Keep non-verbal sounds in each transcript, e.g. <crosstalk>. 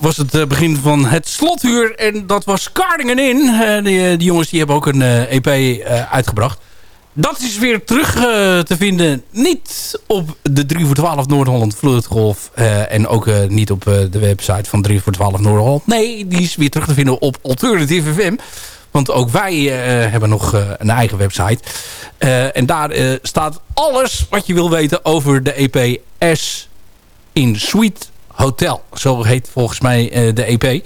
Was het eh, begin van het slotuur. En dat was Cardingen in. Eh, die, eh, die jongens die hebben ook een EP eh, uitgebracht. Dat is weer terug te vinden. Niet op de 3 voor 12 Noord-Holland Vloedgolf. en ook niet op de website van 3 voor 12 Noord-Holland. Nee, die is weer terug te vinden op Alternative FM. Want ook wij hebben nog een eigen website. En daar staat alles wat je wil weten over de EP S in Suite Hotel. Zo heet volgens mij eh, de EP. Eh,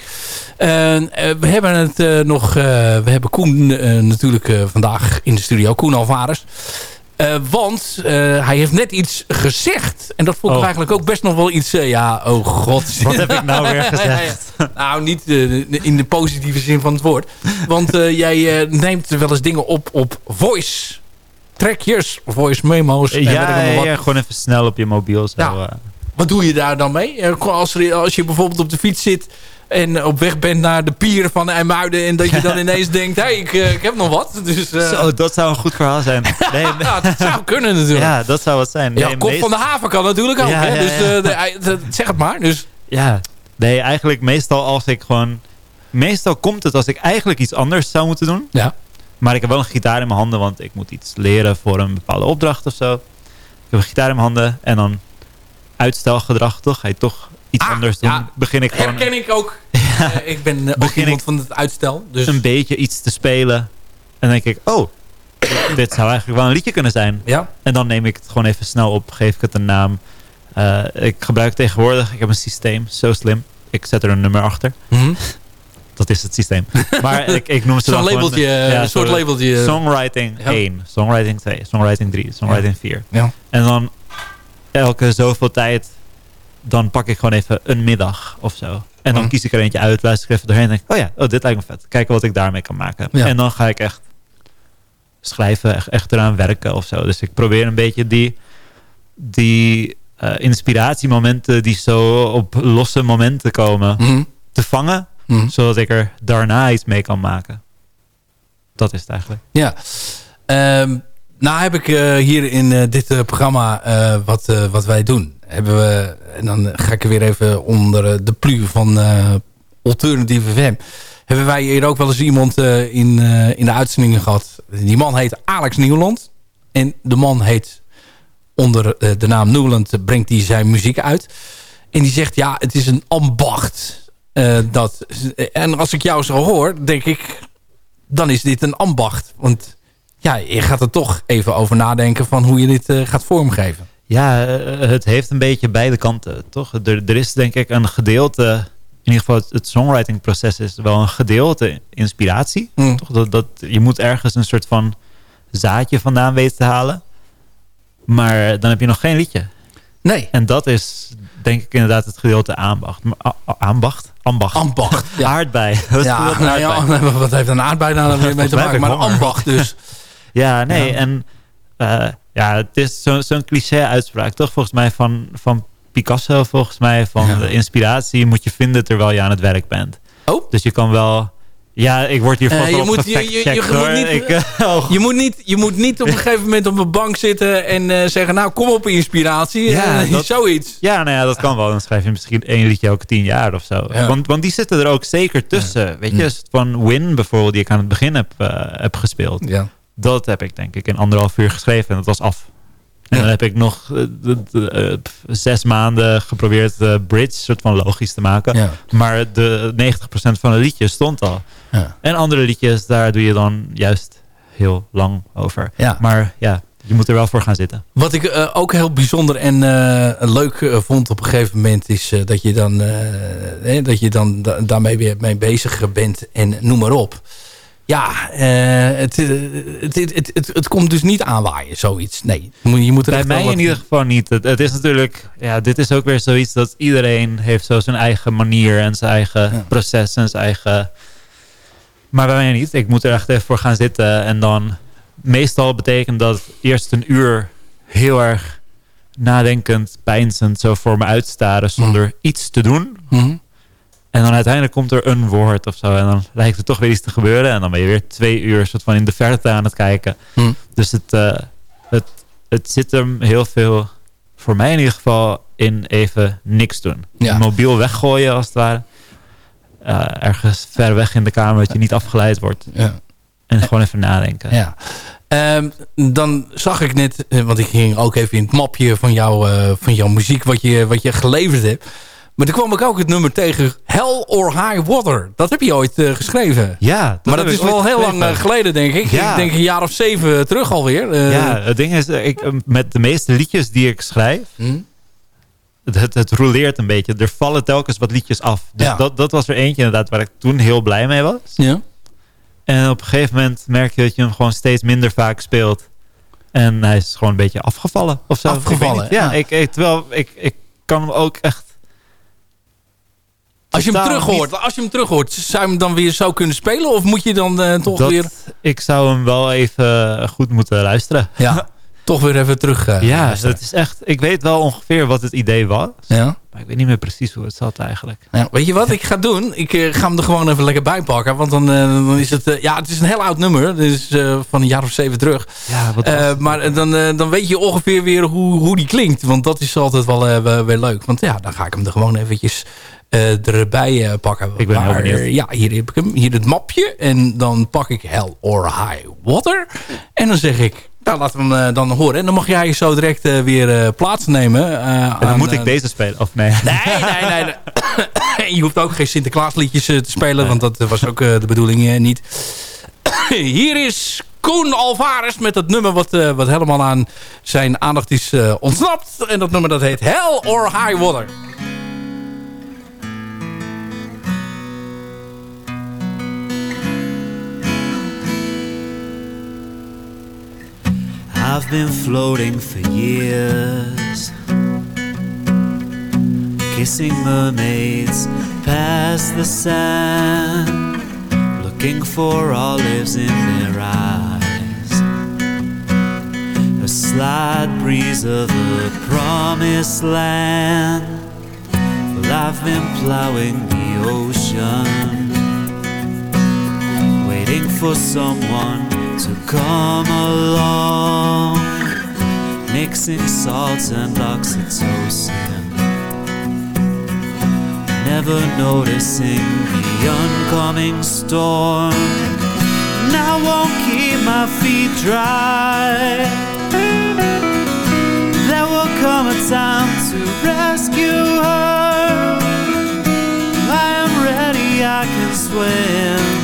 we hebben het eh, nog... we hebben Koen natuurlijk vandaag in de studio. Koen Alvarez. Eh, want hij heeft net iets gezegd. En dat vond ik Oh. eigenlijk ook best nog wel iets... ja, oh god. <laughs> Wat heb ik nou weer <laughs> gezegd? nou, niet in de positieve zin van het woord. Want jij neemt wel eens dingen op op voice trackjes, voice memo's. Ja, allemaal ja, wat. ja, gewoon even snel op je mobiel. Zo, Ja. Wat doe je daar dan mee? Eh, Als, er, als je bijvoorbeeld op de fiets zit en op weg bent naar de pier van IJmuiden... en dat je dan <laughs> ineens denkt, hé, ik, eh, ik heb nog wat. Dus, eh, Zo, dat zou een goed verhaal zijn. <laughs> <laughs> Nee, ja, dat zou kunnen natuurlijk. Ja, Ja, dat zou wat zijn. Nee, kop meest- van de haven kan natuurlijk ook. Ja, hè? ja, dus ja. de- zeg het maar. Dus, Ja, nee, eigenlijk meestal als ik gewoon... Meestal komt het als ik eigenlijk iets anders zou moeten doen. ja. Maar ik heb wel een gitaar in mijn handen, want ik moet iets leren voor een bepaalde opdracht of zo. Ik heb een gitaar in mijn handen en dan uitstelgedrag, toch? Ga je toch iets Ah, anders doen? ja. Begin ik gewoon Herken ik ook. <laughs> Eh, ik ben ook Begin iemand ik- van het uitstel. Dus een beetje iets te spelen. En dan denk ik, oh, dit zou eigenlijk wel een liedje kunnen zijn. ja. En dan neem ik het gewoon even snel op, geef ik het een naam. Eh, ik gebruik tegenwoordig, ik heb een systeem, zo slim. Ik zet er een nummer achter. Mhm. <laughs> Dat is het systeem. <laughs> Maar ik, ik noem ze dan gewoon- labeltje, ja, een soort labeltje. Songwriting Ja. 1, songwriting 2, songwriting 3, songwriting 4. Ja. En dan elke zoveel tijd, dan pak ik gewoon even een middag of zo. En dan Mhm. kies ik er eentje uit, luister ik even doorheen en denk oh ja, oh, dit lijkt me vet. Kijken wat ik daarmee kan maken. Ja. En dan ga ik echt schrijven, echt, echt eraan werken of zo. Dus ik probeer een beetje die, die eh, inspiratiemomenten die zo op losse momenten komen Mhm. te vangen. Mhm. Zodat ik er daarna iets mee kan maken. Dat is het eigenlijk. Ja. Ehm, nou heb ik eh, hier in eh, dit eh, programma wat, wat wij doen. Hebben we, en dan ga ik er weer even onder de plu van Alternative FM. Hebben wij hier ook wel eens iemand in, in de uitzendingen gehad. Die man heet Alex Nieuwland. En de man heet onder de naam Nieuwland brengt hij zijn muziek uit. En die zegt ja het is een ambacht. Dat, en als ik jou zo hoor denk ik dan is dit een ambacht. Want ja, je gaat er toch even over nadenken van hoe je dit eh, gaat vormgeven. Ja, eh, het heeft een beetje beide kanten, toch? Er, er is denk ik een gedeelte... In ieder geval het, het songwriting-proces is wel een gedeelte inspiratie. Mm. Toch? Dat, dat, je moet ergens een soort van zaadje vandaan weten te halen. Maar dan heb je nog geen liedje. Nee, En dat is denk ik inderdaad het gedeelte aanbacht. Aanbacht? Ambacht. ambacht. Ja, <laughs> Aardbei. Wat ja, nou ja, <laughs> wat heeft een aardbei weer mee te maken? Maar ambacht dus. <laughs> Ja, nee. Ja. En eh, ja, het is zo- zo'n cliché-uitspraak, toch? Volgens mij van, van Picasso, volgens mij. Van Ja. de inspiratie moet je vinden terwijl je aan het werk bent. Oh, Dus je kan wel... Ja, ik word hier Eh, vast je wel op moet- je- je- je moet niet- Ik, eh, <laughs> oh, je moet, niet, je moet niet op een gegeven moment op een bank zitten en eh, zeggen... nou, kom op inspiratie. Ja, Eh, <laughs> dat- zoiets. Ja, nou ja, dat kan wel. Dan schrijf je misschien één liedje elke tien jaar of zo. Ja. Want, want die zitten er ook zeker tussen. Weet je, het van Win bijvoorbeeld, die ik aan het begin heb, eh, heb gespeeld. Dat heb ik denk ik in anderhalf uur geschreven en dat was af. En Ja. dan heb ik nog eh, eh, zes maanden geprobeerd de bridge soort van logisch te maken. Ja. Maar de 90% van de liedjes stond al. Ja. En andere liedjes, daar doe je dan juist heel lang over. Maar ja, je moet er wel voor gaan zitten. Wat ik eh, ook heel bijzonder en eh, leuk eh, vond op een gegeven moment... is eh, dat je dan, eh, eh, dat je dan da- daarmee weer mee bezig bent en noem maar op. Ja, eh, het, eh, het, het, het, het, het komt dus niet aanwaaien, zoiets. Nee, je moet- er Bij mij in ieder geval niet. Het, het is natuurlijk, ja, dit is ook weer zoiets dat iedereen heeft zo zijn eigen manier en zijn eigen Ja. proces en zijn eigen... Maar bij mij niet. Ik moet er echt even voor gaan zitten en dan... Meestal betekent dat eerst een uur heel erg nadenkend, pijnzend zo voor me uitstaren zonder iets te doen. Mhm. En dan uiteindelijk komt er een woord of zo. En dan lijkt er toch weer iets te gebeuren. En dan ben je weer twee uur soort van in de verte aan het kijken. Hm. Dus het, eh, het, het zit hem heel veel, voor mij in ieder geval, in even niks doen. Ja. Mobiel weggooien als het ware. Eh, ergens ver weg in de kamer dat je niet afgeleid wordt. Ja. En gewoon even nadenken. Ja. Ehm, dan zag ik net, eh, want ik ging ook even in het mapje van, jou, van jouw muziek wat je, wat je geleverd hebt. Maar toen kwam ik ook het nummer tegen Hell or High Water. Dat heb je ooit eh, geschreven. Ja, dat maar dat ik is wel heel lang eh, geleden, denk ik. Ja. Ik denk een jaar of zeven terug alweer. Eh, Ja, het ding is, eh, ik, eh, met de meeste liedjes die ik schrijf, hm? het, het, het roleert een beetje. Er vallen telkens wat liedjes af. Dus Ja. dat, dat was er eentje inderdaad waar ik toen heel blij mee was. ja. En op een gegeven moment merk je dat je hem gewoon steeds minder vaak speelt. En hij is gewoon een beetje afgevallen of zo. Ik Afgevallen. Ja, ja. Ik, ik, terwijl ik, ik kan hem ook echt... Als je hem terug hoort, als je hem terug hoort, zou je hem dan weer zo kunnen spelen? Of moet je dan eh, toch dat, weer, Ik zou hem wel even goed moeten luisteren. ja, <laughs> toch weer even terug eh, ja, luisteren? dat is echt... Ik weet wel ongeveer wat het idee was. ja. Maar ik weet niet meer precies hoe het zat eigenlijk. Ja, weet je wat ik ga doen? Ik eh, ga hem er gewoon even lekker bij pakken. Want dan, eh, dan is het... eh, ja, het is een heel oud nummer. Is eh, van een jaar of zeven terug. Ja, wat Eh, het? maar eh, dan, eh, dan weet je ongeveer weer hoe, hoe die klinkt. Want dat is altijd wel eh, weer leuk. Want ja, dan ga ik hem er gewoon eventjes eh, erbij eh, pakken. Ik ben heel Maar, benieuwd. eh, ja, hier heb ik hem. Hier het mapje. En dan pak ik Hell or High Water. En dan zeg ik... Nou, laten we hem eh, dan horen. En dan mag jij zo direct eh, weer eh, plaatsnemen. eh, En dan aan, moet ik eh, deze spelen, of nee? Nee, nee, nee. nee. <laughs> <coughs> je hoeft ook geen Sinterklaasliedjes eh, te spelen, want dat was ook eh, de bedoeling eh, niet. <coughs> Hier is Koen Alvarez met het nummer wat, eh, wat helemaal aan zijn aandacht is eh, ontsnapt. En dat nummer dat heet Hell or High Water. I've been floating for years, kissing mermaids past the sand, looking for olives in their eyes. A slight breeze of the promised land. Well, I've been plowing the ocean, waiting for someone to come along, mixing salts and oxytocin. Never noticing the oncoming storm. And I won't keep my feet dry. There will come a time to rescue her. I am ready, I can swim.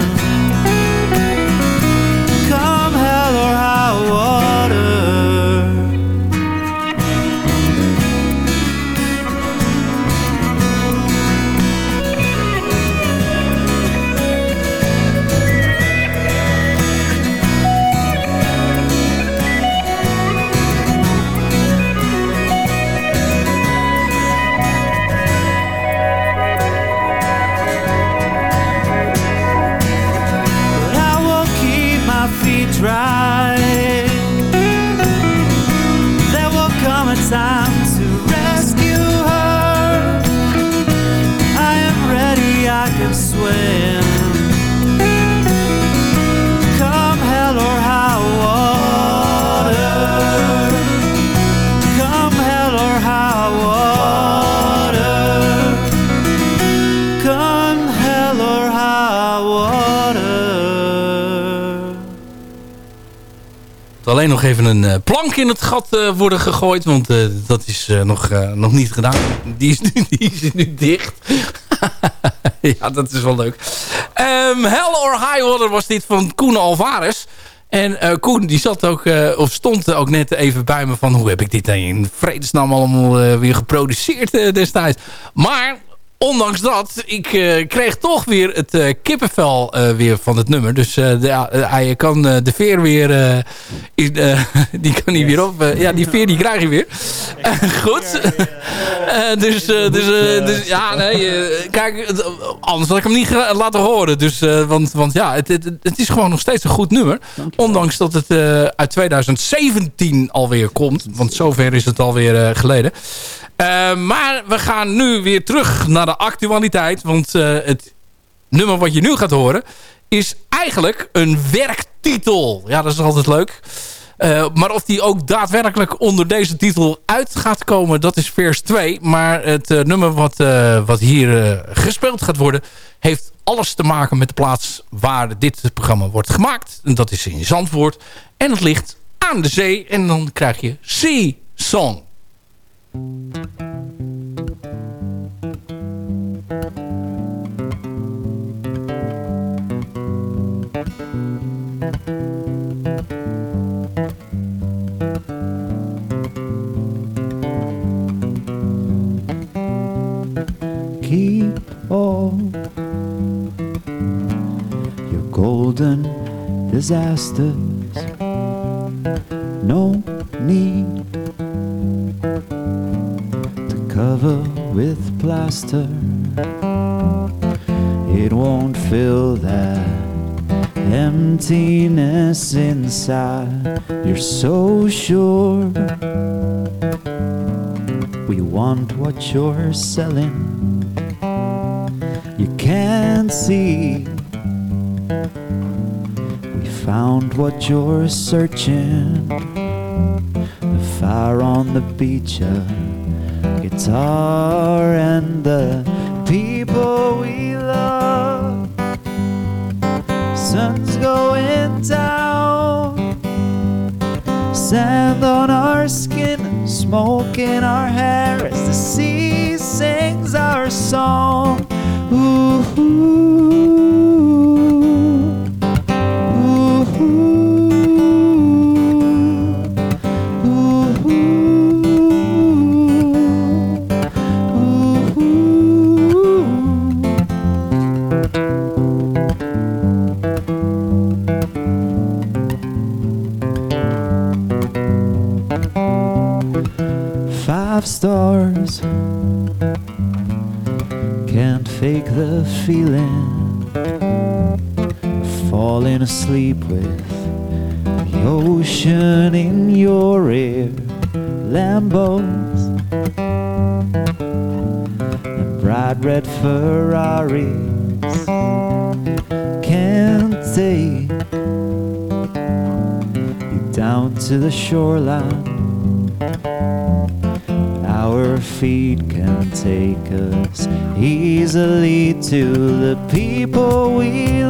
High Nog even een eh, plank in het gat eh, worden gegooid. Want eh, dat is nog, nog niet gedaan. Die is nu, <laughs> die is nu dicht. <laughs> ja, dat is wel leuk. Ehm Hell or High Water was dit van Koen Alvarez. En eh, Koen die zat ook, of stond ook net even bij me van... hoe heb ik dit in vredesnaam allemaal weer geproduceerd destijds. Maar ondanks dat, ik eh, kreeg toch weer het eh, kippenvel eh, weer van het nummer. Dus de, hij kan de veer weer... in, <laughs> die kan hij weer op... ja, die veer die krijg je weer. <laughs> Goed. Eh, dus, eh, dus, eh, dus ja, <laughs> nee. kijk, anders had ik hem niet laten horen. Dus, eh, want, want ja, het, het, het is gewoon nog steeds een goed nummer. Ondanks dat het eh, uit 2017 alweer komt. Want zover is het alweer geleden. Eh, maar we gaan nu weer terug naar de actualiteit. Want eh, het nummer wat je nu gaat horen... is eigenlijk een werktitel. Ja, dat is altijd leuk. Eh, maar of die ook daadwerkelijk onder deze titel uit gaat komen... dat is vers 2. Maar het eh, nummer wat, eh, wat hier gespeeld gaat worden... heeft alles te maken met de plaats waar dit programma wordt gemaakt. En dat is in Zandvoort. En het ligt aan de zee. En dan krijg je Sea Song. Keep all your golden disasters. No need to cover with plaster. It won't fill that emptiness inside. You're so sure we want what you're selling. You can't see. We found what you're searching. The fire on the beach, a guitar and the people we love. Sun's going down, sand on our skin, smoke in our hair as the sea sings our song. Stars can't fake the feeling. Falling asleep with the ocean in your ear. Lambos and bright red Ferraris can't take you down to the shoreline. Take us easily to the people we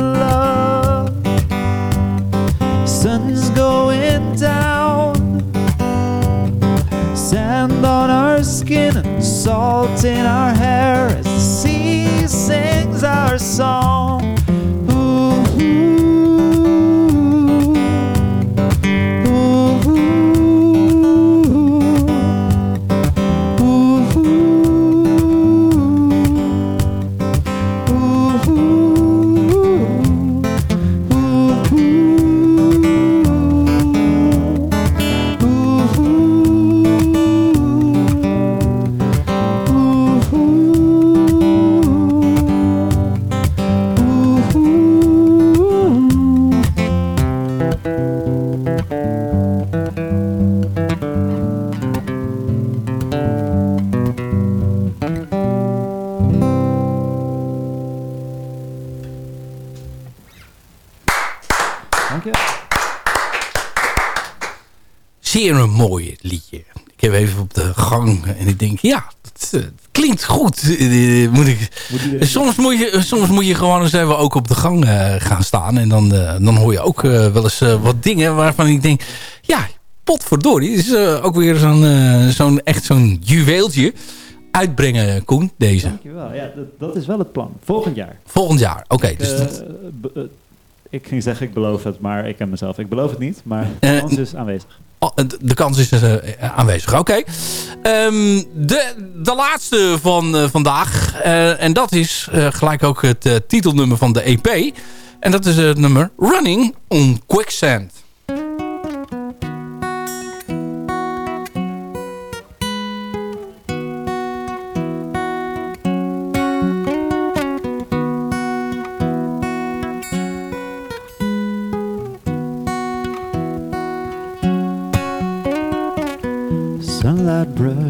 mooi liedje. Ik heb even op de gang en ik denk, ja, het, eh, klinkt goed. Eh, moet ik, soms, moet je, soms moet je gewoon eens even ook op de gang eh, gaan staan. En dan, dan hoor je ook wel eens wat dingen waarvan ik denk... Ja, potverdorie. Dit is ook weer zo'n zo'n echt zo'n juweeltje. Uitbrengen, Koen, deze. Dankjewel. Ja, dat, dat is wel het plan. Volgend jaar. Volgend jaar. Oké, dus dat, ik ging zeggen ik beloof het, maar ik ken mezelf. Ik beloof het niet, maar kans is aanwezig. Oh, de- kans is eh, aanwezig. Oké. Ehm, de, de laatste van eh, vandaag. eh, en dat is gelijk ook het titelnummer van de EP. En dat is het nummer Running on Quicksand.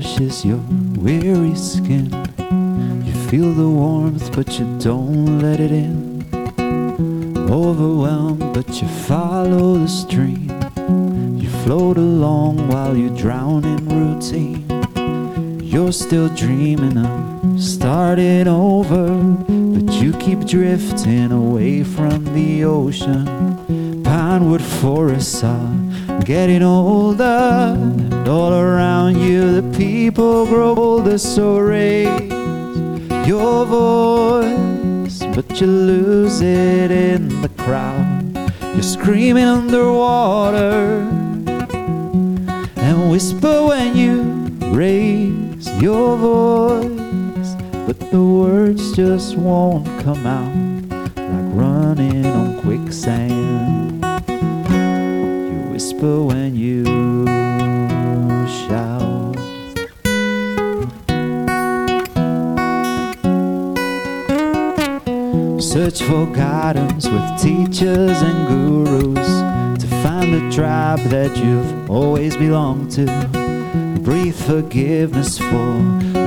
Brushes your weary skin. You feel the warmth, but you don't let it in. Overwhelmed, but you follow the stream. You float along while you drown in routine. You're still dreaming of starting over, but you keep drifting away from the ocean. Pinewood forests are uh, getting older, and all around you the people grow older. So raise your voice, but you lose it in the crowd. You're screaming underwater and whisper when you raise your voice, but the words just won't come out like running on quicksand. Whisper when you shout. Search for guidance with teachers and gurus to find the tribe that you've always belonged to. Breathe forgiveness for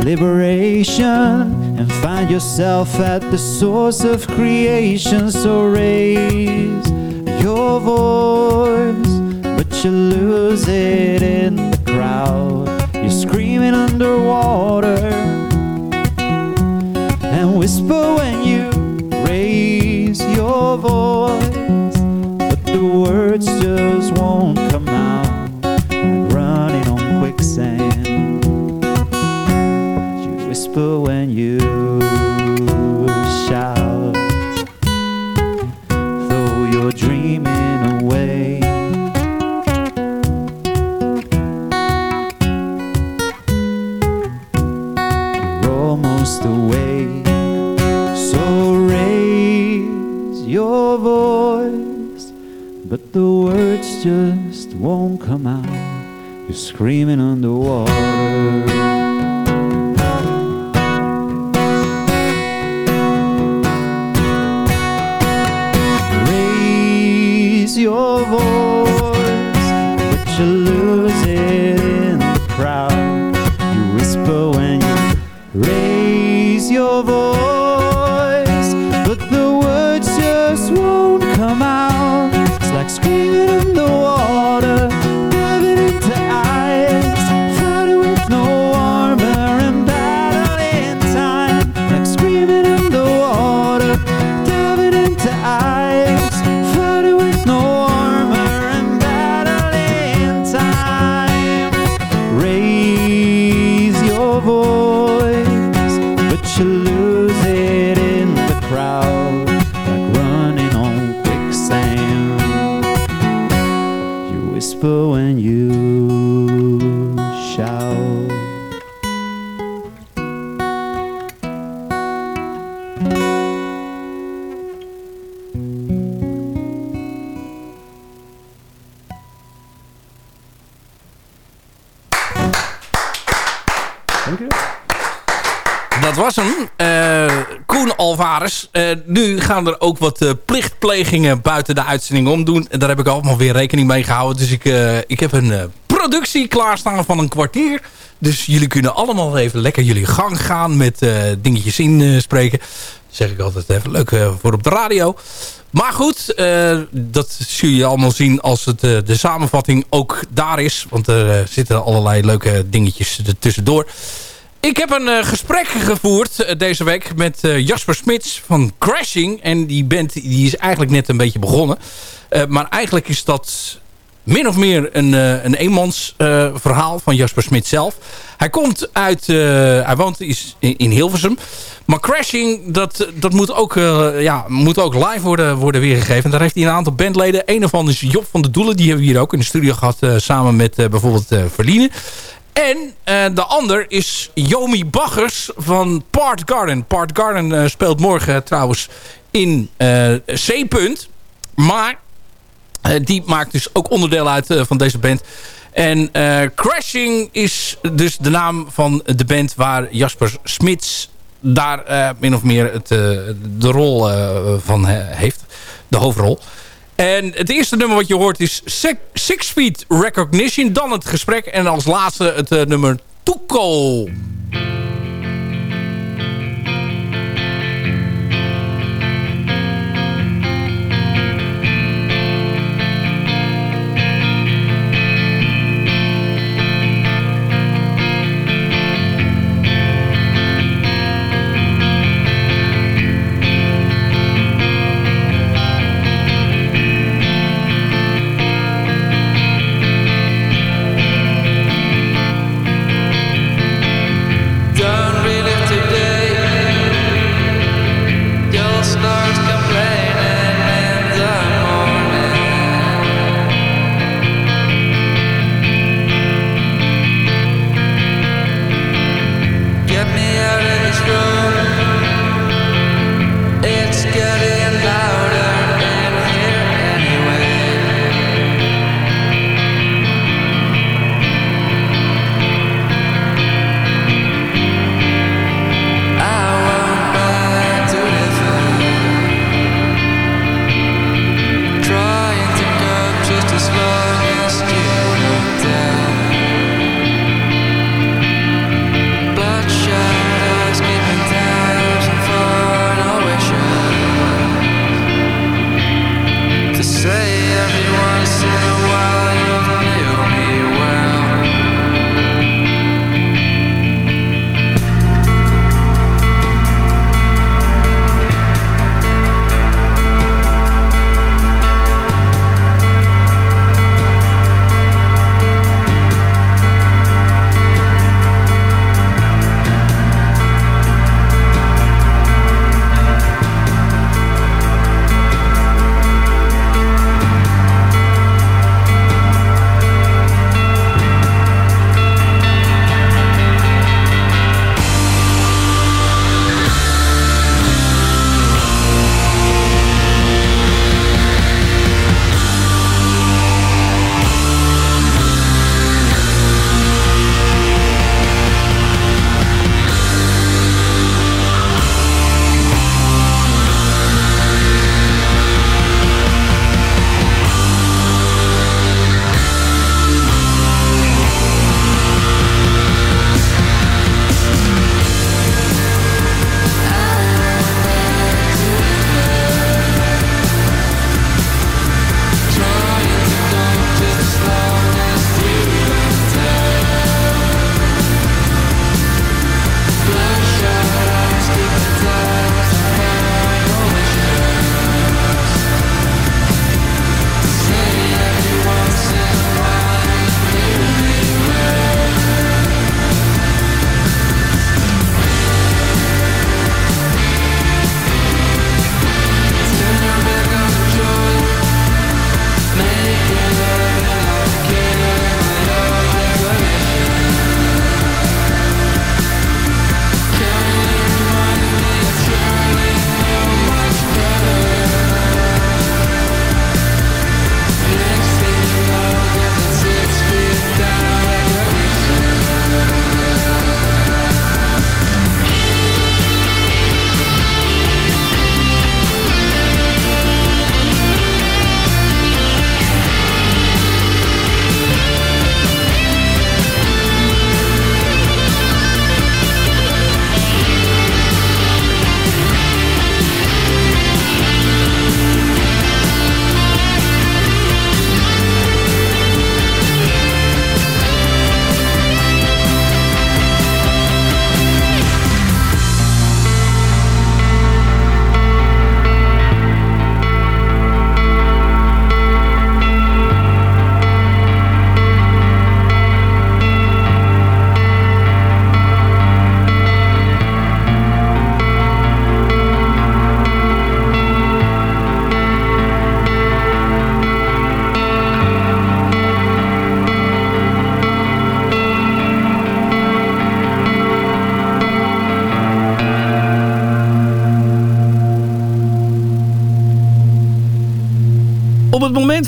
liberation and find yourself at the source of creation. So raise your voice, but you lose it in the crowd. You're screaming underwater and whisper when you raise your voice, but the words just but the words just won't come out. You're screaming underwater. Er ook wat eh, plichtplegingen buiten de uitzending om doen. En daar heb ik allemaal weer rekening mee gehouden. Dus ik, eh, ik heb een eh, productie klaarstaan van een kwartier. Dus jullie kunnen allemaal even lekker jullie gang gaan met dingetjes inspreken. zeg ik altijd even leuk voor op de radio. Maar goed, dat zul je allemaal zien als het, de samenvatting ook daar is. Want er zitten allerlei leuke dingetjes er tussendoor. Ik heb een eh, gesprek gevoerd eh, deze week met eh, Jasper Smits van Crashing. En die band die is eigenlijk net een beetje begonnen. Maar eigenlijk is dat min of meer een, een eenmans verhaal van Jasper Smit zelf. Hij komt uit, hij woont is in, Hilversum. Maar Crashing, dat, dat moet, ook, ja, moet ook live worden, worden weergegeven. Daar heeft hij een aantal bandleden. Een daarvan is Job van de Doelen. Die hebben we hier ook in de studio gehad. eh, samen met bijvoorbeeld Verline. En eh, de ander is Yomi Baggers van Part Garden. Part Garden eh, speelt morgen trouwens in eh C-punt. Maar die maakt dus ook onderdeel uit van deze band. En Crashing is dus de naam van de band waar Jasper Smits daar min of meer het, de rol van he- heeft. De hoofdrol. En het eerste nummer wat je hoort is Six, Feet Recognition. Dan het gesprek. En als laatste het eh, nummer Tuco.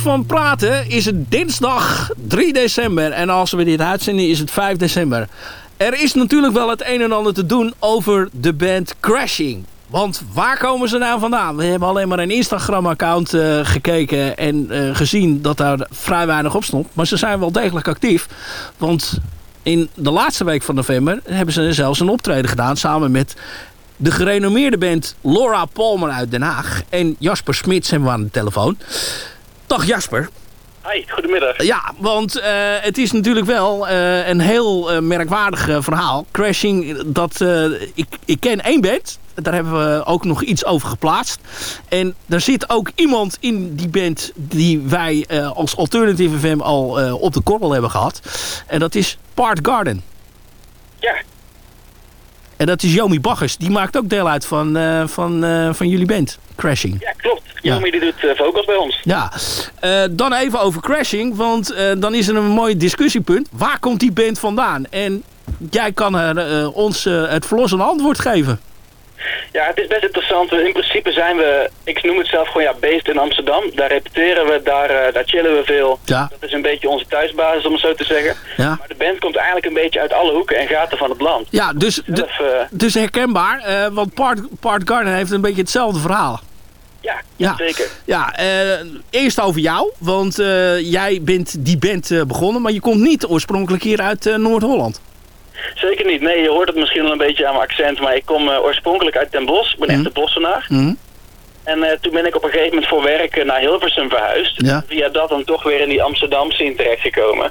Van praten is het dinsdag 3 december. En als we dit uitzenden is het 5 december. Er is natuurlijk wel het een en ander te doen over de band Crashing. Want waar komen ze nou vandaan? We hebben alleen maar een Instagram-account eh, gekeken en eh, gezien dat daar vrij weinig op stond. Maar ze zijn wel degelijk actief. Want in de laatste week van november hebben ze zelfs een optreden gedaan samen met de gerenommeerde band Laura Palmer uit Den Haag. En Jasper Smits hebben we aan de telefoon. Dag Jasper. Hi, goedemiddag. Ja, want eh, het is natuurlijk wel eh, een heel eh, merkwaardig verhaal. Crashing, dat, ik, ik ken één band. Daar hebben we ook nog iets over geplaatst. En er zit ook iemand in die band die wij als Alternative FM al op de korrel hebben gehad. En dat is Part Garden. Ja, En dat is Jomi Baggers. Die maakt ook deel uit van, van, van jullie band, Crashing. ja klopt. Ja. Jomi die doet eh, vocals bij ons. Ja, Eh, dan even over Crashing, want eh, dan is er een mooi discussiepunt. Waar komt die band vandaan? En jij kan er, ons het verlossende antwoord geven. Ja, het is best interessant. In principe zijn we, ik noem het zelf gewoon ja, based in Amsterdam. Daar repeteren we, daar, daar chillen we veel. Ja. Dat is een beetje onze thuisbasis, om het zo te zeggen. Ja, Maar de band komt eigenlijk een beetje uit alle hoeken en gaten van het land. ja dus, Zelf, dus herkenbaar, want Part, Part Garden heeft een beetje hetzelfde verhaal. Ja, Ja. zeker. Ja, eh, eerst over jou, want eh, jij bent die band eh, begonnen, maar je komt niet oorspronkelijk hier uit Noord-Holland. Zeker niet. Nee, je hoort het misschien wel een beetje aan mijn accent, maar ik kom oorspronkelijk uit Den Bosch. Ik ben echt Mhm. een Bossenaar. Hm? En toen ben ik op een gegeven moment voor werk naar Hilversum verhuisd. Ja. Via dat dan toch weer in die Amsterdam scene terechtgekomen.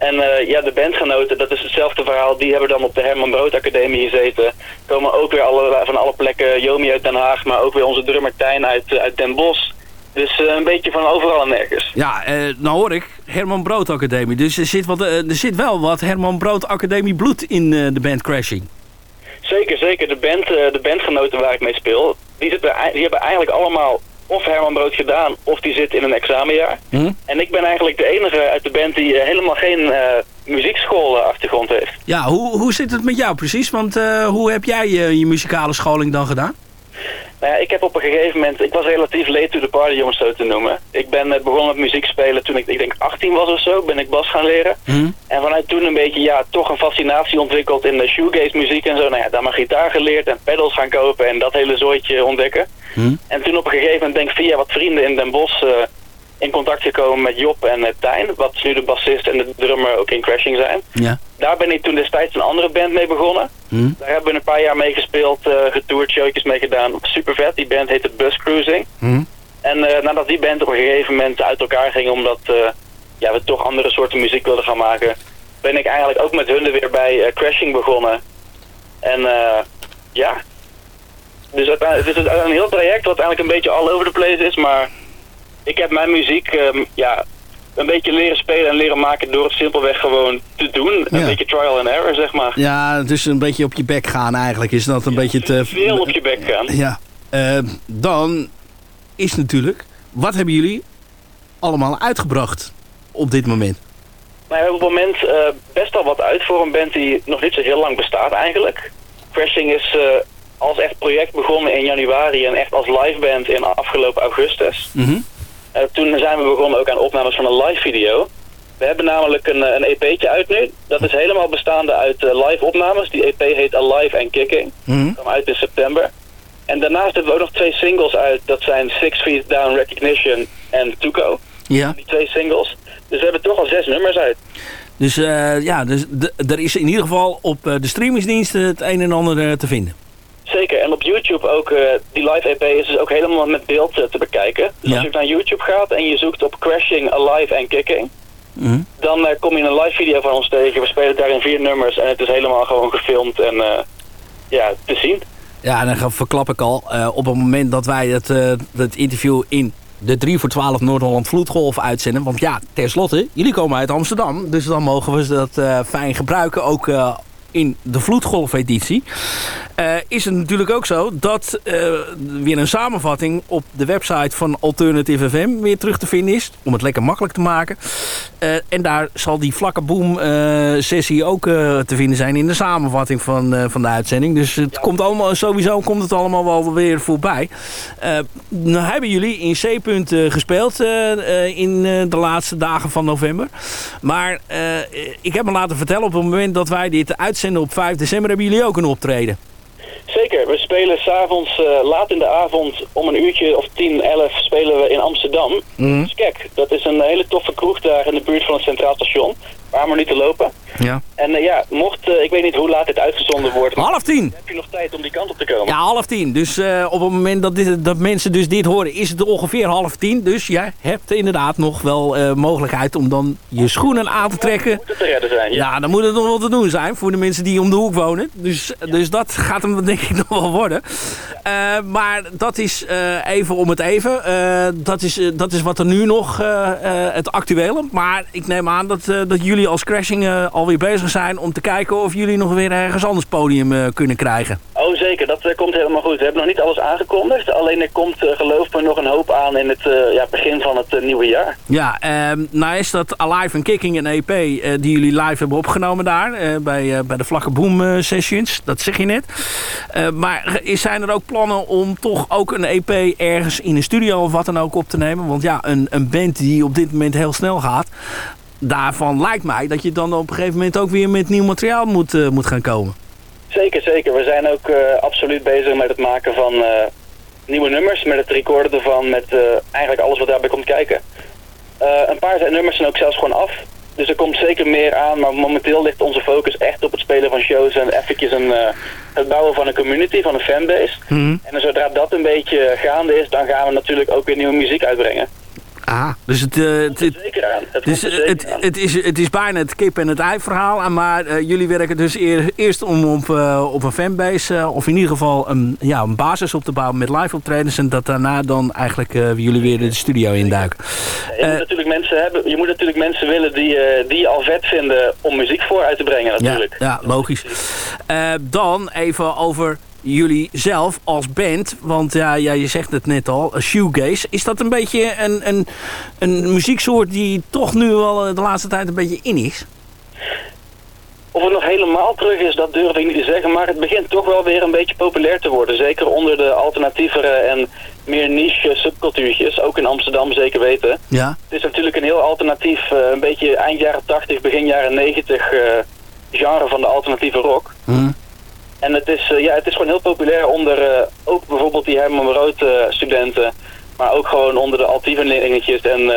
En eh, ja, de bandgenoten, dat is hetzelfde verhaal. Die hebben dan op de Herman Brood Academie gezeten. Komen ook weer alle, van alle plekken. Jomi uit Den Haag, maar ook weer onze drummer Tijn uit, eh, uit Den Bosch. Dus eh, een beetje van overal en nergens. Ja, nou hoor ik Herman Brood Academie. Dus er zit, wat, er zit wel wat Herman Brood Academie bloed in de band Crashing. Zeker, zeker. De, band, de bandgenoten waar ik mee speel, die, zitten, die hebben eigenlijk allemaal of Herman Brood gedaan, of die zitten in een examenjaar. Hm? En ik ben eigenlijk de enige uit de band die eh, helemaal geen eh muziekschoolachtergrond heeft. Ja, hoe, hoe zit het met jou precies? Want eh, hoe heb jij je muzikale scholing dan gedaan? Nou ja, ik heb op een gegeven moment, ik was relatief late to the party om het zo te noemen. Ik ben eh, begonnen met muziek spelen toen ik, ik denk 18 was of zo, ben ik bas gaan leren. Hm? En vanuit toen een beetje, ja, toch een fascinatie ontwikkeld in de shoegaze muziek en zo. Nou ja, daar maar gitaar geleerd en pedals gaan kopen en dat hele zooitje ontdekken. Hm? En toen op een gegeven moment ben ik via wat vrienden in Den Bosch eh, in contact gekomen met Job en met Tijn, wat nu de bassist en de drummer ook in Crashing zijn. Ja. Daar ben ik toen destijds een andere band mee begonnen. Hm? Daar hebben we een paar jaar mee gespeeld, eh getoerd, showtjes mee gedaan. Super vet, die band heette Bus Cruising. Hm? En eh, nadat die band op een gegeven moment uit elkaar ging, omdat eh, ja, we toch andere soorten muziek wilden gaan maken, ben ik eigenlijk ook met hun er weer bij Crashing begonnen. En ja, dus het is een heel traject wat eigenlijk een beetje all over the place is, maar ik heb mijn muziek ehm, ja, een beetje leren spelen en leren maken door het simpelweg gewoon te doen. Een Ja. beetje trial and error, zeg maar. Ja, dus een beetje op je bek gaan eigenlijk. Is dat een beetje te... Veel op je bek gaan. Ja. Eh, dan is natuurlijk... Wat hebben jullie allemaal uitgebracht op dit moment? Nou, we hebben op het moment eh, best al wat uit voor een band die nog niet zo heel lang bestaat eigenlijk. Crashing is eh, als echt project begonnen in januari en echt als liveband in afgelopen augustus. Mhm. Eh, toen zijn we begonnen ook aan opnames van een live video. We hebben namelijk een, eh, een EP'tje uit nu. Dat is helemaal bestaande uit eh, live opnames. Die EP heet Alive and Kicking. Kwam uit in september. En daarnaast hebben we ook nog twee singles uit. Dat zijn Six Feet Down Recognition en Tuco. Ja. Die twee singles. Dus we hebben toch al zes nummers uit. Dus ja, dus er is in ieder geval op de streamingsdiensten het een en ander te vinden. Zeker, en op YouTube ook, eh, die live EP is dus ook helemaal met beeld eh, te bekijken. Dus Ja. als je naar YouTube gaat en je zoekt op Crashing, Alive en Kicking, Mhm. dan eh, kom je een live video van ons tegen. We spelen daarin vier nummers en het is helemaal gewoon gefilmd en ja, te zien. Ja, en dan verklap ik al. op het moment dat wij het, het interview in de 3 voor 12 Noord-Holland Vloedgolf uitzenden. Want ja, tenslotte, jullie komen uit Amsterdam. Dus dan mogen we dat fijn gebruiken. Ook in de Vloedgolf editie. eh, is het natuurlijk ook zo dat eh, weer een samenvatting op de website van Alternative FM weer terug te vinden is. Om het lekker makkelijk te maken. Eh, en daar zal die vlakke boom sessie ook te vinden zijn in de samenvatting van, van de uitzending. Dus het komt allemaal, sowieso komt het allemaal wel weer voorbij. Nou hebben jullie in C-punt gespeeld in de laatste dagen van november. Maar ik heb me laten vertellen op het moment dat wij dit uitzenden op 5 december hebben jullie ook een optreden. Zeker, we spelen s'avonds uh, laat in de avond om een uurtje of 10, 11 spelen we in Amsterdam. Mhm. Skek, dat is een hele toffe kroeg daar in de buurt van het Centraal Station. Een paar minuten lopen. Ja. En eh, ja, mocht, eh, ik weet niet hoe laat dit uitgezonden wordt, Half tien. heb je nog tijd om die kant op te komen? Ja, half tien. Dus eh, op het moment dat, dit, dat mensen dus dit horen, is het ongeveer half tien. Dus jij hebt inderdaad nog wel mogelijkheid om dan je schoenen aan te trekken. Moet het te redden zijn, ja. Ja, dan moet het nog wel te doen zijn voor de mensen die om de hoek wonen. Dus, dus dat gaat hem denk ik <laughs> nog wel worden. Maar dat is even om het even. Dat, is, dat is wat er nu nog het actuele. Maar ik neem aan dat, dat jullie als Crashing eh, alweer bezig zijn om te kijken of jullie nog weer ergens anders podium eh, kunnen krijgen. Oh zeker, dat eh, komt helemaal goed. We hebben nog niet alles aangekondigd, alleen er komt, geloof me, nog een hoop aan in het ja, begin van het nieuwe jaar. Ja, ehm, nou is dat Alive and Kicking een EP die jullie live hebben opgenomen daar. bij, bij de Vlakke Boom Sessions. Dat zeg je net. Maar is- zijn er ook plannen om toch ook een EP ergens in een studio of wat dan ook op te nemen? Want ja, een, een band die op dit moment heel snel gaat. Daarvan lijkt mij dat je dan op een gegeven moment ook weer met nieuw materiaal moet, eh, moet gaan komen. Zeker, zeker. We zijn ook eh, absoluut bezig met het maken van eh, nieuwe nummers, met het recorden ervan, met eigenlijk alles wat daarbij komt kijken. Een paar nummers zijn ook zelfs gewoon af. Dus er komt zeker meer aan, maar momenteel ligt onze focus echt op het spelen van shows en eventjes een, het bouwen van een community, van een fanbase. En dan zodra dat een beetje gaande is, dan gaan we natuurlijk ook weer nieuwe muziek uitbrengen. Ah, dus het, eh, het, het, Zeker aan. Het Dus eh, zeker het, aan. het, is, het is bijna het kip en het ei verhaal. Maar eh, jullie werken dus eer- eerst om op, eh, op een fanbase... of in ieder geval een, ja, een basis op te bouwen met live optredens... en dat daarna dan eigenlijk jullie weer de studio induiken. Je moet, natuurlijk mensen hebben, je moet natuurlijk mensen willen die, die je al vet vinden om muziek voor uit te brengen ja, natuurlijk. ja, logisch. Eh, dan even over jullie zelf als band. Want ja, ja, je zegt het net al, shoegaze. Is dat een beetje een, een, een muzieksoort die toch nu wel eh, de laatste tijd een beetje in is? Of het nog helemaal terug is, dat durf ik niet te zeggen. Maar het begint toch wel weer een beetje populair te worden. Zeker onder de alternatievere en meer niche subcultuurtjes. Ook in Amsterdam zeker weten. Ja. Het is natuurlijk een heel alternatief, eh, een beetje eind jaren 80, begin jaren 90 eh, genre van de alternatieve rock. Hm. En het is, eh, ja, het is gewoon heel populair onder eh, ook bijvoorbeeld die Herman Brood eh, studenten. Maar ook gewoon onder de altievenlingetjes en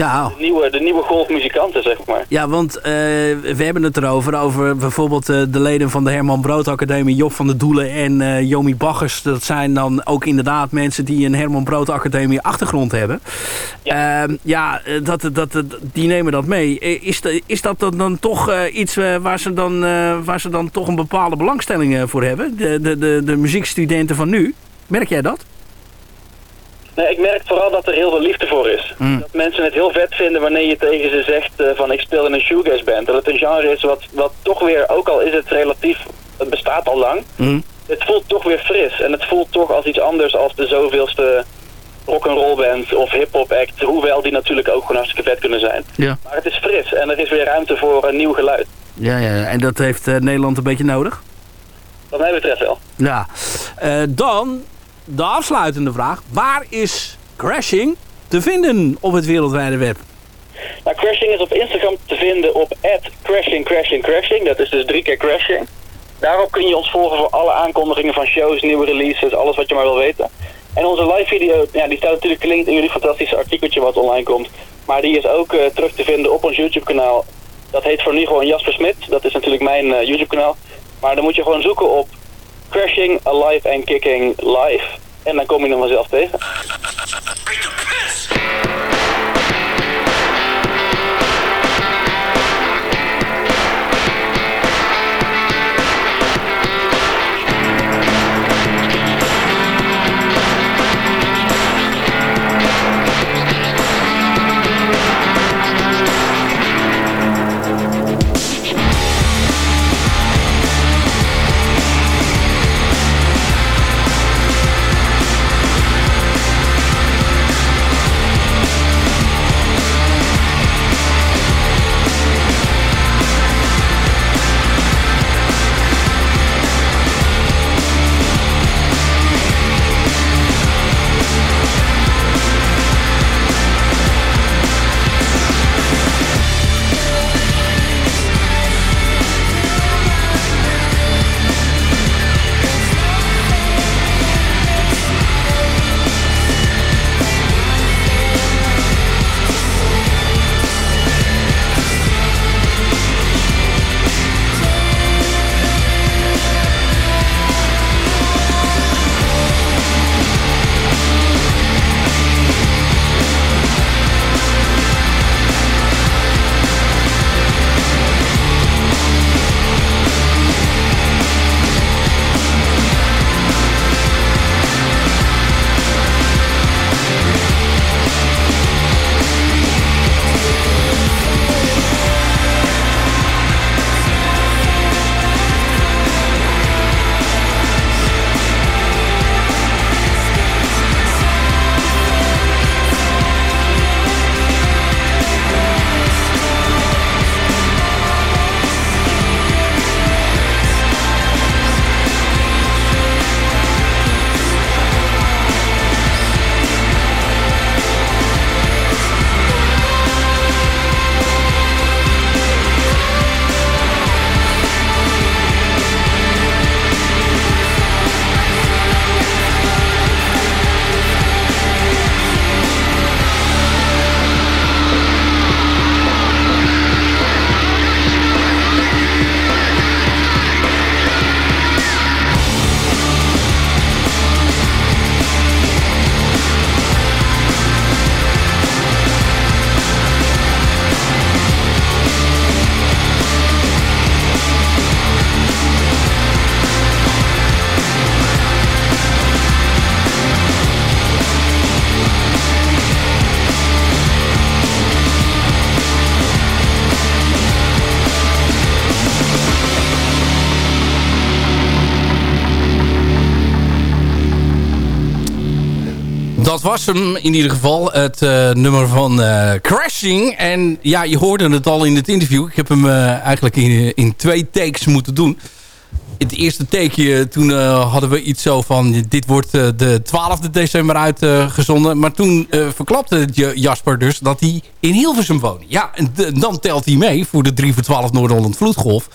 Ja, de, nieuwe, de nieuwe golf muzikanten, zeg maar. Ja, want eh, we hebben het erover, over bijvoorbeeld eh, de leden van de Herman Brood Academie, Job van der Doelen en eh Jomi Baggers. Dat zijn dan ook inderdaad mensen die een Herman Brood Academie achtergrond hebben. Ja, ja eh, dat, dat, dat, die nemen dat mee. Is, de- is dat dan, toch iets waar, ze dan, waar ze dan toch een bepaalde belangstelling voor hebben? De, de, de, de muziekstudenten van nu. Merk jij dat? Nee, ik merk vooral dat er heel veel liefde voor is. Mm. Dat mensen het heel vet vinden wanneer je tegen ze zegt eh, van ik speel in een shoegaze band. Dat het een genre is wat, wat toch weer, ook al is het relatief, het bestaat al lang. Hm. Het voelt toch weer fris en het voelt toch als iets anders als de zoveelste rock'n'roll band of hip-hop act. Hoewel die natuurlijk ook gewoon hartstikke vet kunnen zijn. Ja. Maar het is fris en er is weer ruimte voor een nieuw geluid. Ja, ja, en dat heeft eh, Nederland een beetje nodig. Wat mij betreft wel. Ja, Eh, dan de afsluitende vraag. Waar is Crashing te vinden op het wereldwijde web? Nou, Crashing is op Instagram te vinden op crashing crashing crashing. Dat is dus drie keer crashing. Daarop kun je ons volgen voor alle aankondigingen van shows, nieuwe releases, alles wat je maar wil weten. En onze live video, ja, die staat natuurlijk gelinkt in jullie fantastische artikeltje wat online komt. Maar die is ook eh, terug te vinden op ons YouTube kanaal. Dat heet voor nu gewoon Jasper Smit. Dat is natuurlijk mijn eh, YouTube kanaal. Maar dan moet je gewoon zoeken op Crashing, Alive and Kicking Live. En dan kom je hem vanzelf tegen. In ieder geval. Het eh, nummer van eh, Crashing. En ja, je hoorde het al in het interview. Ik heb hem eh, eigenlijk in, in twee takes moeten doen. Het eerste takeje, toen eh, hadden we iets zo van... dit wordt eh, de 12e december uitgezonden. maar toen eh, verklapte Jasper dus dat hij in Hilversum woont. Ja, en dan telt hij mee voor de 3 voor 12 Noord-Holland Vloedgolf.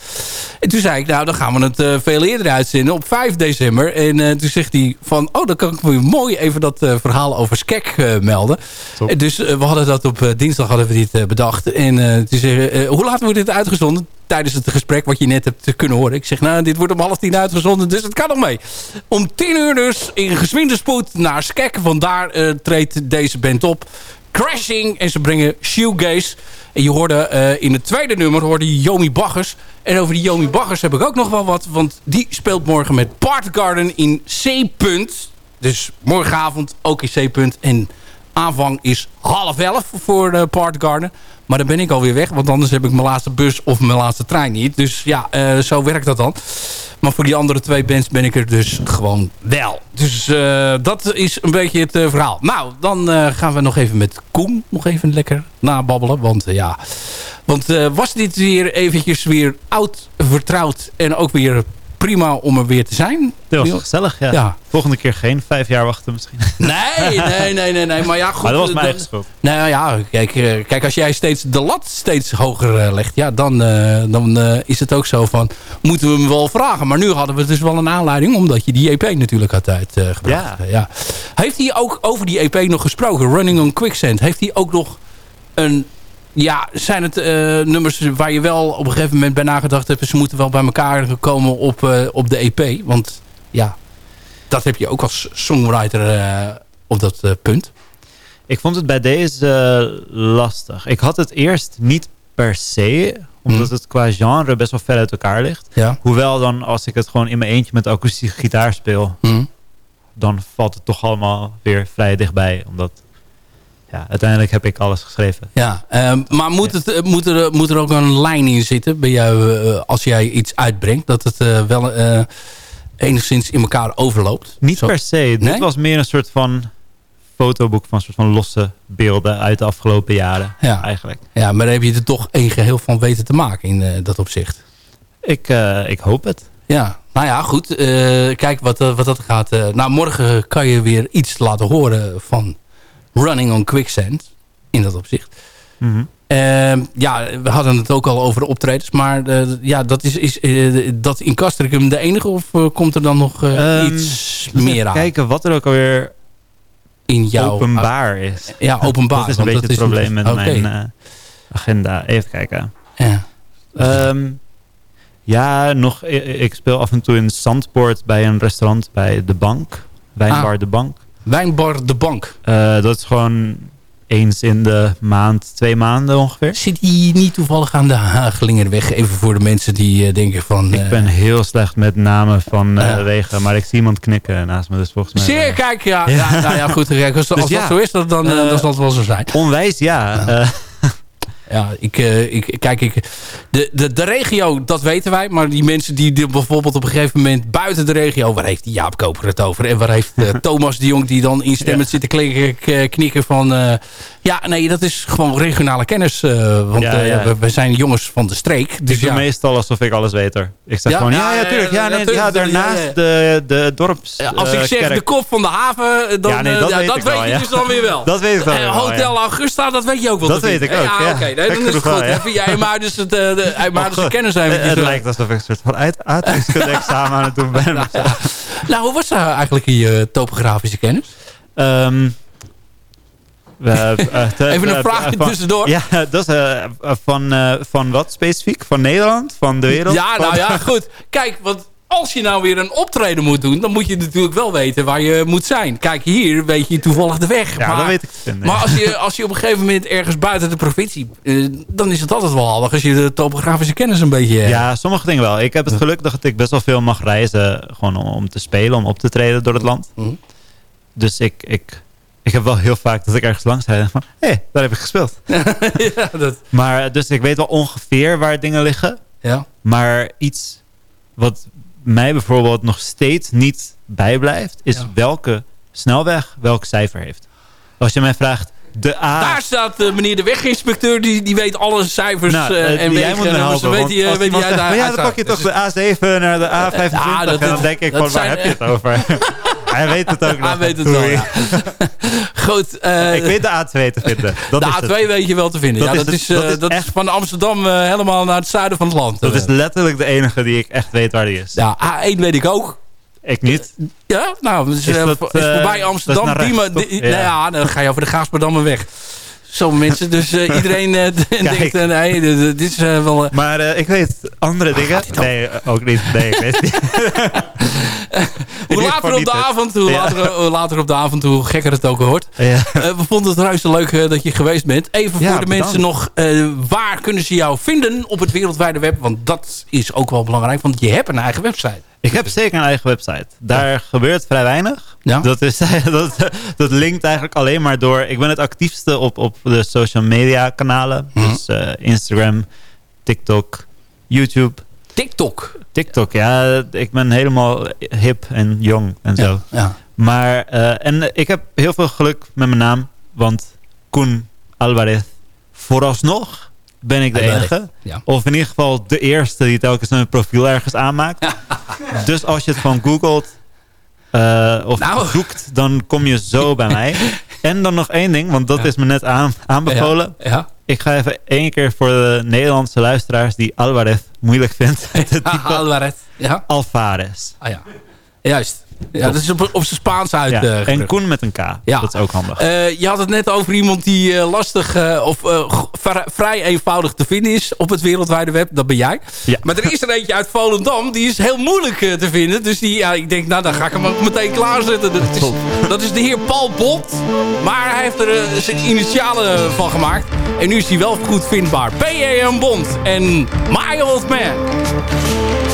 En toen zei ik, nou, dan gaan we het veel eerder uitzenden op 5 december. En toen zegt hij van, oh, dan kan ik weer mooi even dat verhaal over Skek melden. Top. En dus we hadden dat op dinsdag hadden we dit bedacht. En toen zei eh, hoe laat wordt dit uitgezonden? Tijdens het gesprek wat je net hebt kunnen horen. Ik zeg, nou, dit wordt om half tien uitgezonden, dus het kan nog mee. Om tien uur dus in gezwinde spoed naar Skek. Vandaar eh treedt deze band op. Crashing en ze brengen Shoegaze. En je hoorde eh, in het tweede nummer hoorde je Yomi Baggers. En over die Yomi Baggers heb ik ook nog wel wat. Want die speelt morgen met Part Garden in C. -punt. Dus morgenavond ook in C. -punt. En aanvang is half elf voor de Part Garden. Maar dan ben ik alweer weg. Want anders heb ik mijn laatste bus of mijn laatste trein niet. Dus ja, eh, zo werkt dat dan. Maar voor die andere twee bands ben ik er dus gewoon wel. Dus eh, dat is een beetje het eh, verhaal. Nou, dan eh, gaan we nog even met Koen nog even lekker nababbelen. Want eh, ja, want eh, was dit weer eventjes weer oud vertrouwd en ook weer prima om er weer te zijn? Dat was gezellig, ja. Ja. Volgende keer geen vijf jaar wachten misschien. <laughs> Nee, nee, nee, nee, nee. Maar ja, goed. maar dat was eh, mijn eigen schuld. Nou ja, kijk, eh, kijk, als jij steeds de lat steeds hoger eh, legt, ja, dan, dan is het ook zo van, moeten we hem wel vragen. Maar nu hadden we dus wel een aanleiding, omdat je die EP natuurlijk had uitgebracht. Ja. ja. Heeft hij ook over die EP nog gesproken, Running on Quicksand? Heeft hij ook nog een, ja, zijn het eh, nummers waar je wel op een gegeven moment bij nagedacht hebt, ze moeten wel bij elkaar komen op, eh, op de EP? Want ja, dat heb je ook als songwriter eh, op dat punt. Ik vond het bij deze lastig. Ik had het eerst niet per se, omdat Mhm. het qua genre best wel ver uit elkaar ligt. Ja. Hoewel dan als ik het gewoon in mijn eentje met akoestische gitaar speel, Hm. dan valt het toch allemaal weer vrij dichtbij. Omdat ja, uiteindelijk heb ik alles geschreven. Ja, ehm, maar moet, het, eh, moet, er, moet er ook een lijn in zitten bij jou eh, als jij iets uitbrengt? Dat het eh, wel enigszins in elkaar overloopt? Niet Zo- per se. Nee? Dit was meer een soort van fotoboek van soort van losse beelden uit de afgelopen jaren. Ja. Eigenlijk. Ja, maar daar heb je er toch één geheel van weten te maken in dat opzicht. Ik, ik hoop het. Ja, nou ja, goed. kijk wat, wat dat gaat. nou, morgen kan je weer iets laten horen van Running on Quicksand. In dat opzicht. Mhm. Ehm, ja, we hadden het ook al over de optredens. Maar eh, ja, dat is, is eh, dat in Castricum de enige? Of eh, komt er dan nog eh, Ehm, iets meer aan? Kijken wat er ook alweer in jouw openbaar is. Ja, openbaar. Dat is een beetje het probleem met mijn agenda. Even kijken. Ja. Ehm, ja, nog, ik speel af en toe in Zandpoort bij een restaurant bij De Bank. Wijnbar Ah. De Bank. Wijnbar de Bank. Eh, dat is gewoon eens in de maand, twee maanden ongeveer. Zit die niet toevallig aan de Hagelingerweg? Even voor de mensen die eh, denken van... Ik eh, ben heel slecht met namen van wegen, maar ik zie iemand knikken naast me, dus volgens mij... Zeer, kijk, ja. ja. nou ja, goed. Kijk, als als Dus dat ja. zo is, dan, dan, dan zal het wel zo zijn. Onwijs, ja. Eh, Ja, ik, eh, ik, kijk, ik, de, de, de regio, dat weten wij. Maar die mensen die, die bijvoorbeeld op een gegeven moment buiten de regio... waar heeft die Jaap Koper het over? En waar heeft eh, <laughs> Thomas de Jong die dan instemmend zit te k- knikken van... eh, ja, nee, dat is gewoon regionale kennis. eh, want Ja, eh, ja. We, we zijn jongens van de streek. Dus ik doe ja, meestal alsof ik alles weet er. Ik zeg Ja? gewoon, Ja, ja, ja, ja, tuurlijk. Ja, ja, nee, tuurlijk, ja, ja, daarnaast ja. de, de dorps Ja, als ik eh, zeg kerk. de kop van de haven, dan, Ja, nee, eh, dat ja, weet dat ik weet wel, je ja. dus dan weer wel. <laughs> Dat weet ik dan Eh, Hotel ja. Augusta, dat weet je ook wel. Dat weet ik ook, Ja, ja. Nee, dan is het wel, goed. ja. Even jij maar dus het, eh, de Oh, kennis Eh, eventjes, Het eh. lijkt alsof ik een soort van uit- aardrijkskunde-examen <laughs> aan het doen ben. Nou, ja. nou, hoe was nou eigenlijk je eh, topografische kennis? <laughs> Eh, eh, Even een eh, vraagje eh, tussendoor. Ja, <laughs> dat is eh, van, eh, van wat specifiek? Van Nederland? Van de wereld? Ja, nou ja, goed. Kijk, want als je nou weer een optreden moet doen... dan moet je natuurlijk wel weten waar je moet zijn. Kijk, hier weet je toevallig de weg. Ja, maar, dat weet ik. Maar als je, als je op een gegeven moment ergens buiten de provincie... eh, dan is het altijd wel handig als je de topografische kennis een beetje... eh, Ja, sommige dingen wel. Ik heb het geluk dat ik best wel veel mag reizen. Gewoon om, om te spelen, om op te treden door het land. Mhm. Dus ik, ik, ik heb wel heel vaak dat ik ergens langs rijd en van... Hé, hey, daar heb ik gespeeld. <laughs> ja, dat, Maar dus ik weet wel ongeveer waar dingen liggen. ja. Maar iets wat mij bijvoorbeeld nog steeds niet bijblijft... is Ja. welke snelweg welk cijfer heeft. Als je mij vraagt, de A... Daar staat eh, meneer de weginspecteur, die, die weet alle cijfers Nou, eh, en jij wegen. moet me en helpen, zo weet als weet uit "Maar ja, dan pak je toch de A7 naar de A25 Ja, dat- en dan denk ik van, waar zijn- heb je het over? <laughs> Hij weet het ook nog. Hij weet het wel, ja. <laughs> Goed. eh, Ik weet de A2 te vinden. <laughs> Dat de is A2 het. weet je wel te vinden. Dat ja, is dat, is, eh, dat is dat is echt- van Amsterdam eh, helemaal naar het zuiden van het land. Dat is letterlijk de enige die ik echt weet waar die is. ja, A1 weet ik ook. Ik niet. Ja, nou, dat is, Is dat, is voorbij Amsterdam. die, die- Ja. nou ja, dan ga je over de Gaasperdammer weg. Zo mensen, dus <laughs> iedereen <laughs> denkt, eh, nee, dit, dit is wel... Maar ik weet andere dingen. Nee, ook niet. Nee, ik weet niet. Hoe later op de avond, hoe Ja. later, hoe later op de avond, hoe gekker het ook wordt. Ja. Eh, we vonden het reuze leuk eh, dat je geweest bent. Even Ja, voor de bedankt. mensen nog, eh, waar kunnen ze jou vinden op het wereldwijde web? Want dat is ook wel belangrijk, want je hebt een eigen website. Ik heb zeker een eigen website. Daar gebeurt vrij weinig. Ja. Dat, is, <laughs> dat, dat linkt eigenlijk alleen maar door... Ik ben het actiefste op, op de social media kanalen. Mhm. Dus Instagram, TikTok, YouTube. TikTok. TikTok, ja. Ik ben helemaal hip en jong en zo. Ja. Maar, eh, en ik heb heel veel geluk met mijn naam. Want Koen Alvarez, vooralsnog ben ik de Alvarez, enige. ja. Of in ieder geval de eerste die telkens een profiel ergens aanmaakt. <laughs> dus als je het gewoon googelt eh, of Nou. zoekt, dan kom je zo bij mij. <laughs> En dan nog één ding, want dat is me net aan, aanbevolen. Ja. Ik ga even één keer voor de Nederlandse luisteraars die Alvarez moeilijk vindt. <laughs> Alvarez. Ja. Alvarez. Ah ja. Juist. Ja, dat is op, op zijn Spaans uit. Ja. en gedrukt. Koen met een K. Ja. Dat is ook handig. Eh, je had het net over iemand die eh, lastig of vrij eenvoudig te vinden is op het wereldwijde web. Dat ben jij. Ja. Maar er is er eentje uit Volendam, die is heel moeilijk te vinden. Dus die, ja, ik denk, nou dan ga ik hem ook meteen klaarzetten. Dat is, dat is de heer Paul Bot. Maar hij heeft er zijn initialen van gemaakt. En nu is hij wel goed vindbaar. P.A.M. Bond en My Old Man.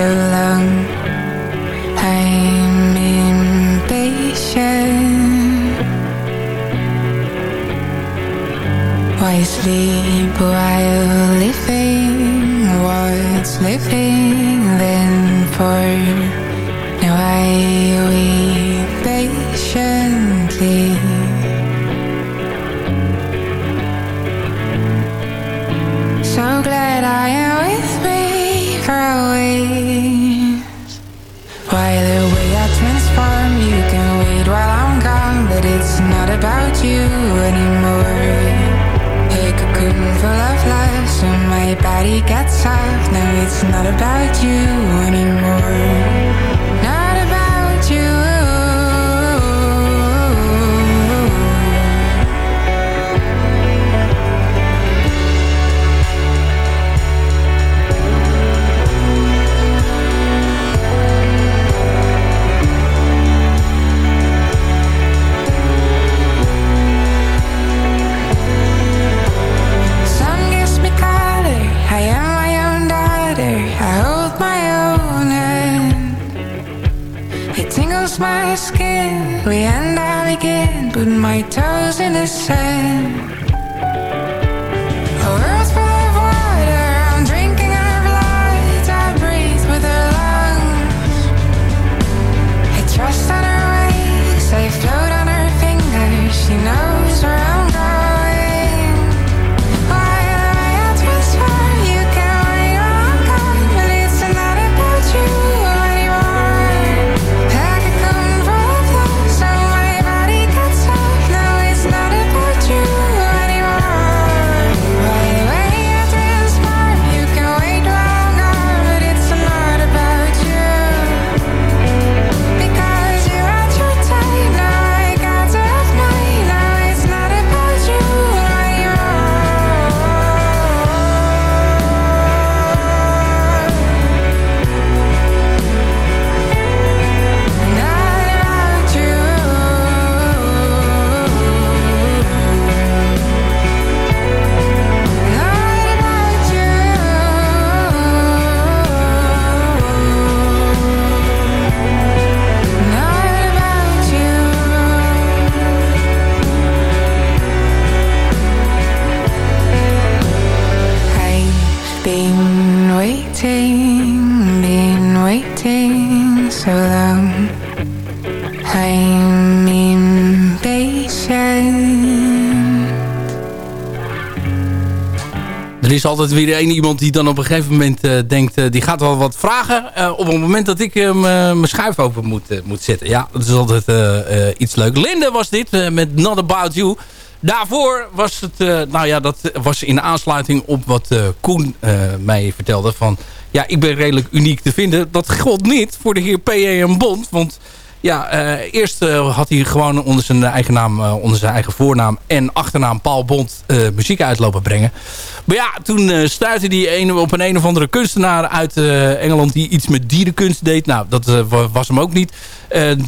after love altijd weer één iemand die dan op een gegeven moment eh, denkt... eh, die gaat wel wat vragen eh, op het moment dat ik mijn schuif open moet, moet zetten. Ja, dat is altijd iets leuk. Linde was dit met Not About You. Daarvoor was het... nou ja, dat was in aansluiting op wat Koen mij vertelde. Van, ja, ik ben redelijk uniek te vinden. Dat geldt niet voor de heer P.E.M. Bond. Want ja, eerst had hij gewoon onder zijn eigen naam, onder zijn eigen voornaam en achternaam Paul Bond muziek uitlopen brengen. Maar ja, toen eh stuitte hij een, op een een of andere kunstenaar uit eh, Engeland die iets met dierenkunst deed. Nou, dat eh, wa- was hem ook niet.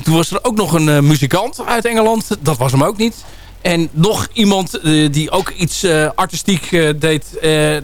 Toen was er ook nog een muzikant uit Engeland. Dat was hem ook niet. En nog iemand die ook iets artistiek deed,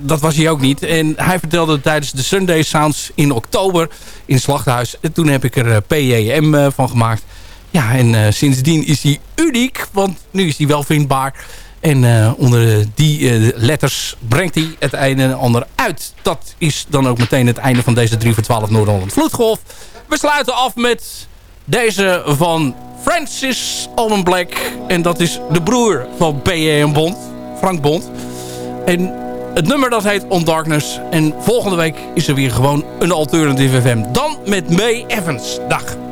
dat was hij ook niet. En hij vertelde tijdens de Sunday Sounds in oktober in het Slachthuis. En toen heb ik er PJM van gemaakt. Ja, en sindsdien is hij uniek, want nu is hij wel vindbaar. En eh, onder die eh, letters brengt hij het een en ander uit. Dat is dan ook meteen het einde van deze 3 voor 12 Noord-Holland Vloedgolf. We sluiten af met deze van Francis Alban Black. En dat is de broer van P.M. Bond, Frank Bond. En het nummer dat heet On Darkness. En volgende week is er weer gewoon een Alternative FM. Dan met May Evans. Dag.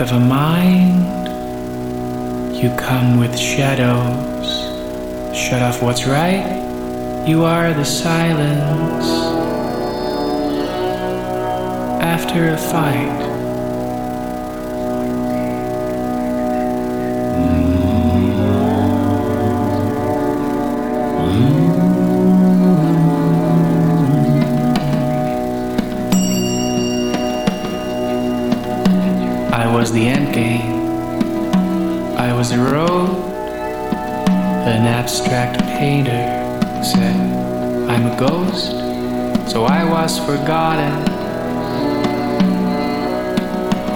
Of a mind, you come with shadows. Shut off what's right, you are the silence. After a fight, I was the end game. I was a road. An abstract painter said, I'm a ghost, so I was forgotten.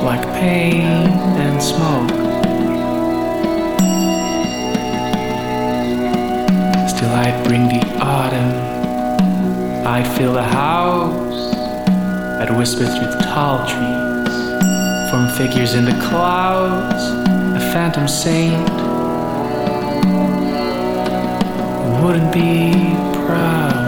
Like pain and smoke. Still, I'd bring the autumn. I'd fill the house. I'd whisper through the tall trees. Form figures in the clouds. A phantom saint. Wouldn't be proud.